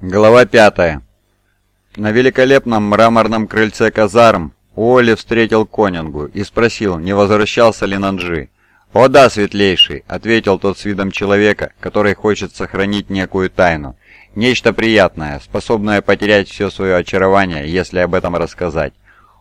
Глава 5. На великолепном мраморном крыльце казарм Уолли встретил Конингу и спросил, не возвращался ли Нанджи. «О да, светлейший», — ответил тот с видом человека, который хочет сохранить некую тайну. Нечто приятное, способное потерять все свое очарование, если об этом рассказать.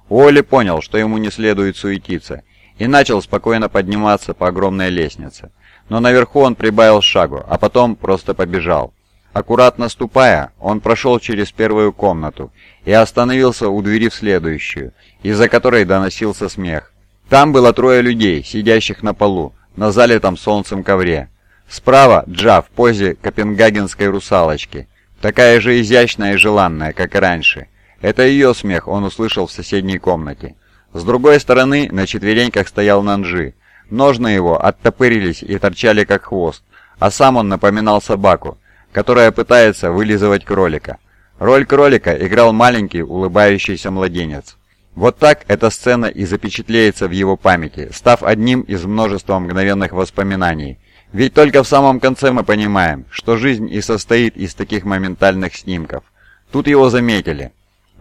Уолли понял, что ему не следует суетиться, и начал спокойно подниматься по огромной лестнице. Но наверху он прибавил шагу, а потом просто побежал. Аккуратно ступая, он прошел через первую комнату и остановился у двери в следующую, из-за которой доносился смех. Там было трое людей, сидящих на полу, на залитом солнцем ковре. Справа Джа в позе копенгагенской русалочки, такая же изящная и желанная, как и раньше. Это ее смех он услышал в соседней комнате. С другой стороны на четвереньках стоял Нанжи. Ножны его оттопырились и торчали как хвост, а сам он напоминал собаку, которая пытается вылизывать кролика. Роль кролика играл маленький улыбающийся младенец. Вот так эта сцена и запечатлеется в его памяти, став одним из множества мгновенных воспоминаний. Ведь только в самом конце мы понимаем, что жизнь и состоит из таких моментальных снимков. Тут его заметили.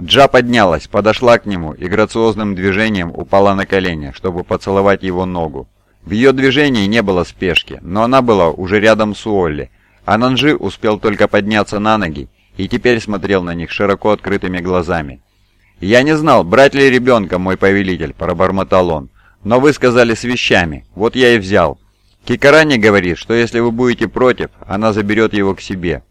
Джа поднялась, подошла к нему и грациозным движением упала на колени, чтобы поцеловать его ногу. В ее движении не было спешки, но она была уже рядом с Уолли, Ананжи успел только подняться на ноги и теперь смотрел на них широко открытыми глазами. «Я не знал, брать ли ребенка, мой повелитель», — пробормотал он. «Но вы сказали с вещами, вот я и взял. Кикарани говорит, что если вы будете против, она заберет его к себе».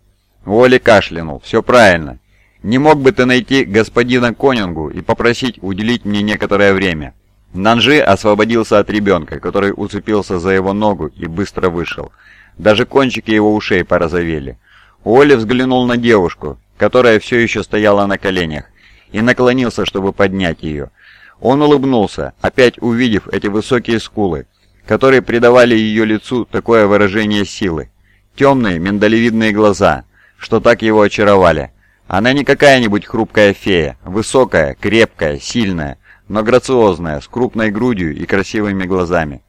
Уолли кашлянул. «Все правильно. Не мог бы ты найти господина Конингу и попросить уделить мне некоторое время?» Нанжи освободился от ребенка, который уцепился за его ногу и быстро вышел. Даже кончики его ушей порозовели. Уолли взглянул на девушку, которая все еще стояла на коленях, и наклонился, чтобы поднять ее. Он улыбнулся, опять увидев эти высокие скулы, которые придавали ее лицу такое выражение силы. Темные миндалевидные глаза, что так его очаровали. Она не какая-нибудь хрупкая фея, высокая, крепкая, сильная, но грациозная, с крупной грудью и красивыми глазами.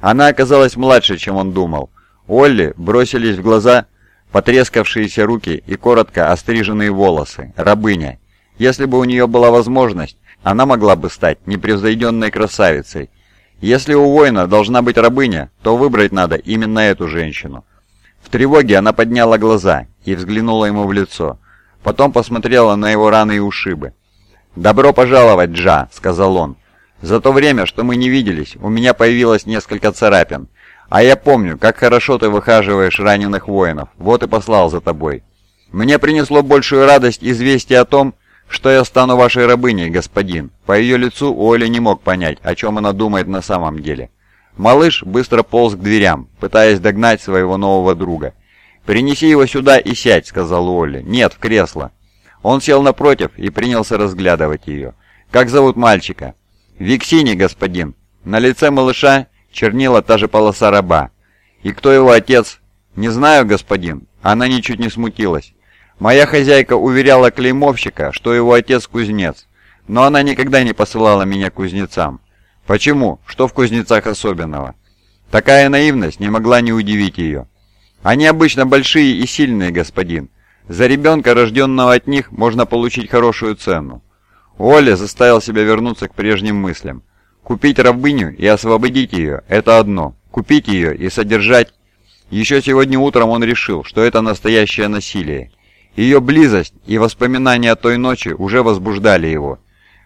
Она оказалась младше, чем он думал. Олли бросились в глаза потрескавшиеся руки и коротко остриженные волосы. Рабыня. Если бы у нее была возможность, она могла бы стать непревзойденной красавицей. Если у воина должна быть рабыня, то выбрать надо именно эту женщину. В тревоге она подняла глаза и взглянула ему в лицо. Потом посмотрела на его раны и ушибы. «Добро пожаловать, Джа», — сказал он. «За то время, что мы не виделись, у меня появилось несколько царапин. А я помню, как хорошо ты выхаживаешь раненых воинов, вот и послал за тобой. Мне принесло большую радость известие о том, что я стану вашей рабыней, господин. По ее лицу Оля не мог понять, о чем она думает на самом деле. Малыш быстро полз к дверям, пытаясь догнать своего нового друга. «Принеси его сюда и сядь», — сказал Оля. «Нет, в кресло». Он сел напротив и принялся разглядывать ее. «Как зовут мальчика?» «Виксини, господин». На лице малыша чернила та же полоса раба. «И кто его отец?» «Не знаю, господин». Она ничуть не смутилась. Моя хозяйка уверяла клеймовщика, что его отец кузнец, но она никогда не посылала меня к кузнецам. Почему? Что в кузнецах особенного? Такая наивность не могла не удивить ее. Они обычно большие и сильные, господин. За ребенка, рожденного от них, можно получить хорошую цену. Оля заставил себя вернуться к прежним мыслям. Купить рабыню и освободить ее – это одно. Купить ее и содержать... Еще сегодня утром он решил, что это настоящее насилие. Ее близость и воспоминания о той ночи уже возбуждали его.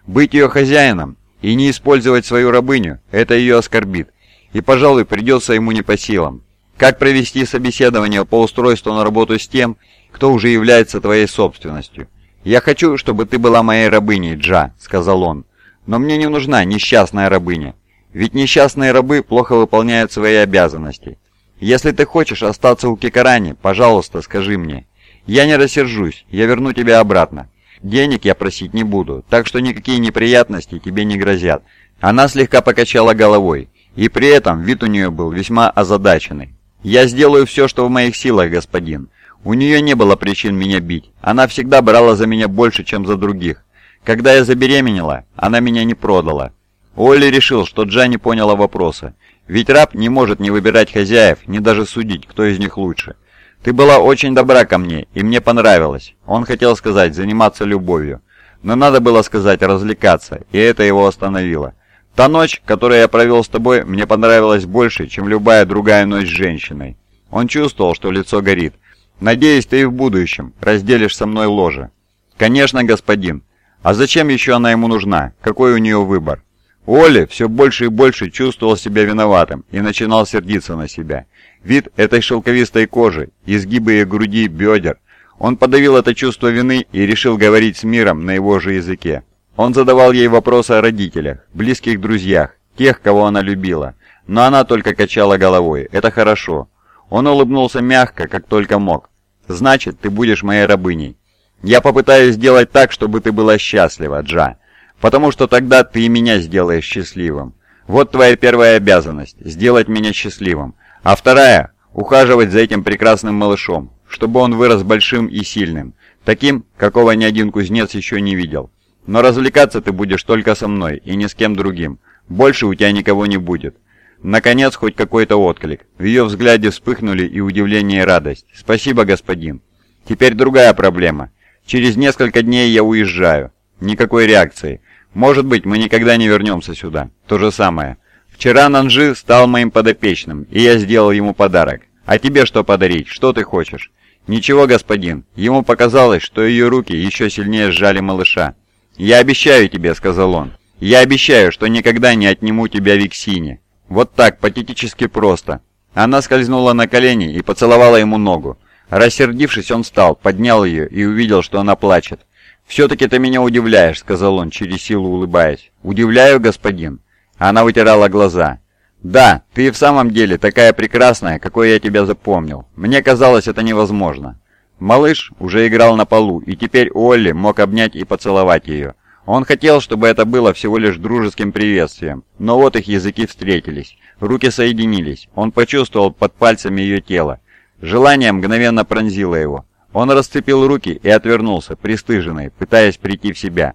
Быть ее хозяином и не использовать свою рабыню – это ее оскорбит. И, пожалуй, придется ему не по силам. Как провести собеседование по устройству на работу с тем, кто уже является твоей собственностью? «Я хочу, чтобы ты была моей рабыней, Джа», — сказал он. Но мне не нужна несчастная рабыня. Ведь несчастные рабы плохо выполняют свои обязанности. Если ты хочешь остаться у Кикарани, пожалуйста, скажи мне. Я не рассержусь, я верну тебя обратно. Денег я просить не буду, так что никакие неприятности тебе не грозят». Она слегка покачала головой, и при этом вид у нее был весьма озадаченный. «Я сделаю все, что в моих силах, господин. У нее не было причин меня бить. Она всегда брала за меня больше, чем за других. Когда я забеременела, она меня не продала. Олли решил, что Джа не поняла вопроса. Ведь раб не может не выбирать хозяев, ни даже судить, кто из них лучше. Ты была очень добра ко мне, и мне понравилось. Он хотел сказать «заниматься любовью». Но надо было сказать «развлекаться», и это его остановило. Та ночь, которую я провел с тобой, мне понравилась больше, чем любая другая ночь с женщиной. Он чувствовал, что лицо горит. Надеюсь, ты и в будущем разделишь со мной ложе. Конечно, господин. А зачем еще она ему нужна? Какой у нее выбор? Оли все больше и больше чувствовал себя виноватым и начинал сердиться на себя. Вид этой шелковистой кожи, изгибы ее груди, бедер, он подавил это чувство вины и решил говорить с миром на его же языке. Он задавал ей вопросы о родителях, близких друзьях, тех, кого она любила. Но она только качала головой. Это хорошо. Он улыбнулся мягко, как только мог. «Значит, ты будешь моей рабыней. Я попытаюсь сделать так, чтобы ты была счастлива, Джа. Потому что тогда ты и меня сделаешь счастливым. Вот твоя первая обязанность – сделать меня счастливым. А вторая – ухаживать за этим прекрасным малышом, чтобы он вырос большим и сильным, таким, какого ни один кузнец еще не видел. Но развлекаться ты будешь только со мной и ни с кем другим. Больше у тебя никого не будет. Наконец, хоть какой-то отклик. В ее взгляде вспыхнули и удивление, и радость. «Спасибо, господин. Теперь другая проблема. Через несколько дней я уезжаю. Никакой реакции. Может быть, мы никогда не вернемся сюда. То же самое. Вчера Нанжи стал моим подопечным, и я сделал ему подарок. А тебе что подарить? Что ты хочешь?» «Ничего, господин. Ему показалось, что ее руки еще сильнее сжали малыша. «Я обещаю тебе», — сказал он. «Я обещаю, что никогда не отниму тебя Виксине». Вот так, патетически просто. Она скользнула на колени и поцеловала ему ногу. Рассердившись, он встал, поднял ее и увидел, что она плачет. «Все-таки ты меня удивляешь», — сказал он, через силу улыбаясь. «Удивляю, господин». Она вытирала глаза. «Да, ты и в самом деле такая прекрасная, какой я тебя запомнил. Мне казалось, это невозможно». Малыш уже играл на полу, и теперь Олли мог обнять и поцеловать ее. Он хотел, чтобы это было всего лишь дружеским приветствием, но вот их языки встретились, руки соединились, он почувствовал под пальцами ее тело. Желание мгновенно пронзило его. Он расцепил руки и отвернулся, пристыженный, пытаясь прийти в себя.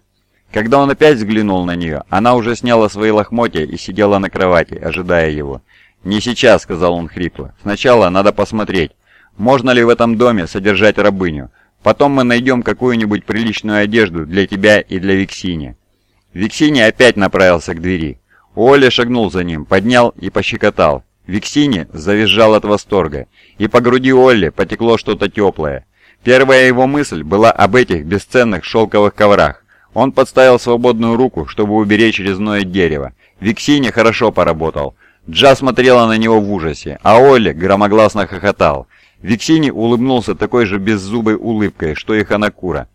Когда он опять взглянул на нее, она уже сняла свои лохмотья и сидела на кровати, ожидая его. «Не сейчас», — сказал он хрипло. «Сначала надо посмотреть, можно ли в этом доме содержать рабыню. Потом мы найдем какую-нибудь приличную одежду для тебя и для Виксини». Виксини опять направился к двери. Оля шагнул за ним, поднял и пощекотал. Виксини завизжал от восторга, и по груди Олли потекло что-то теплое. Первая его мысль была об этих бесценных шелковых коврах. Он подставил свободную руку, чтобы уберечь резное дерево. Виксини хорошо поработал. Джа смотрела на него в ужасе, а Олли громогласно хохотал. Виксини улыбнулся такой же беззубой улыбкой, что и Ханакура.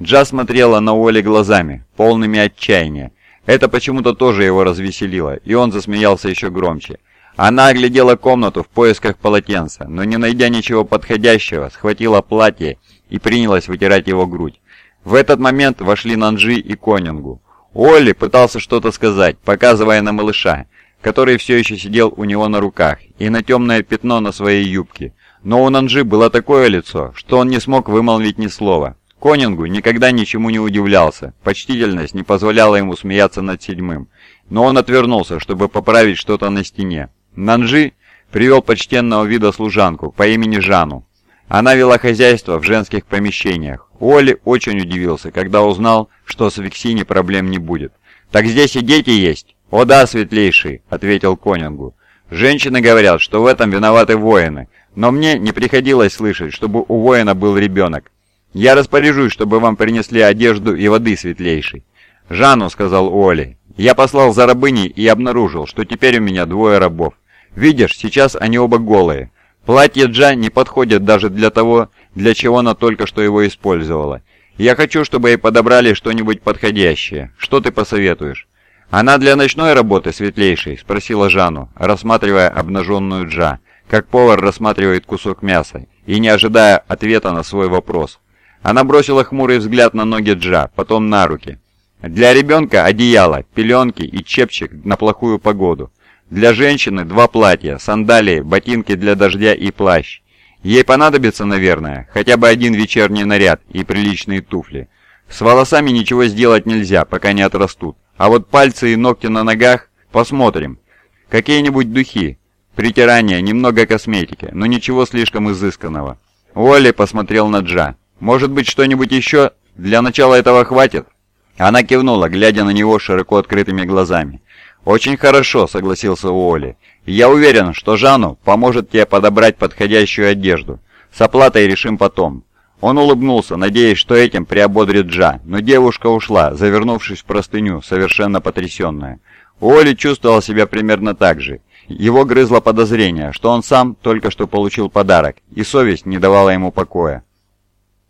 Джа смотрела на Оли глазами, полными отчаяния. Это почему-то тоже его развеселило, и он засмеялся еще громче. Она оглядела комнату в поисках полотенца, но не найдя ничего подходящего, схватила платье и принялась вытирать его грудь. В этот момент вошли Нанжи и Конингу. Олли пытался что-то сказать, показывая на малыша, который все еще сидел у него на руках, и на темное пятно на своей юбке. Но у Нанжи было такое лицо, что он не смог вымолвить ни слова. Конингу никогда ничему не удивлялся, почтительность не позволяла ему смеяться над седьмым, но он отвернулся, чтобы поправить что-то на стене. Нанжи привел почтенного вида служанку по имени Жану. Она вела хозяйство в женских помещениях. Оли очень удивился, когда узнал, что с Виксини проблем не будет. «Так здесь и дети есть?» «О да, светлейший», — ответил Конингу. «Женщины говорят, что в этом виноваты воины, но мне не приходилось слышать, чтобы у воина был ребенок. Я распоряжусь, чтобы вам принесли одежду и воды светлейшей». «Жанну», — сказал Оли, — «я послал за рабыней и обнаружил, что теперь у меня двое рабов. Видишь, сейчас они оба голые. Платье Джа не подходит даже для того, для чего она только что его использовала. Я хочу, чтобы ей подобрали что-нибудь подходящее. Что ты посоветуешь?» «Она для ночной работы, светлейшей?» — спросила Жанну, рассматривая обнаженную Джа как повар рассматривает кусок мяса, и не ожидая ответа на свой вопрос. Она бросила хмурый взгляд на ноги Джа, потом на руки. Для ребенка одеяло, пеленки и чепчик на плохую погоду. Для женщины два платья, сандалии, ботинки для дождя и плащ. Ей понадобится, наверное, хотя бы один вечерний наряд и приличные туфли. С волосами ничего сделать нельзя, пока не отрастут. А вот пальцы и ногти на ногах посмотрим. Какие-нибудь духи, Притирание, немного косметики, но ничего слишком изысканного. Уолли посмотрел на Джа. «Может быть, что-нибудь еще? Для начала этого хватит?» Она кивнула, глядя на него широко открытыми глазами. «Очень хорошо», — согласился Уолли. «Я уверен, что Жанну поможет тебе подобрать подходящую одежду. С оплатой решим потом». Он улыбнулся, надеясь, что этим приободрит Джа, но девушка ушла, завернувшись в простыню, совершенно потрясенная. Уолли чувствовал себя примерно так же. Его грызло подозрение, что он сам только что получил подарок, и совесть не давала ему покоя.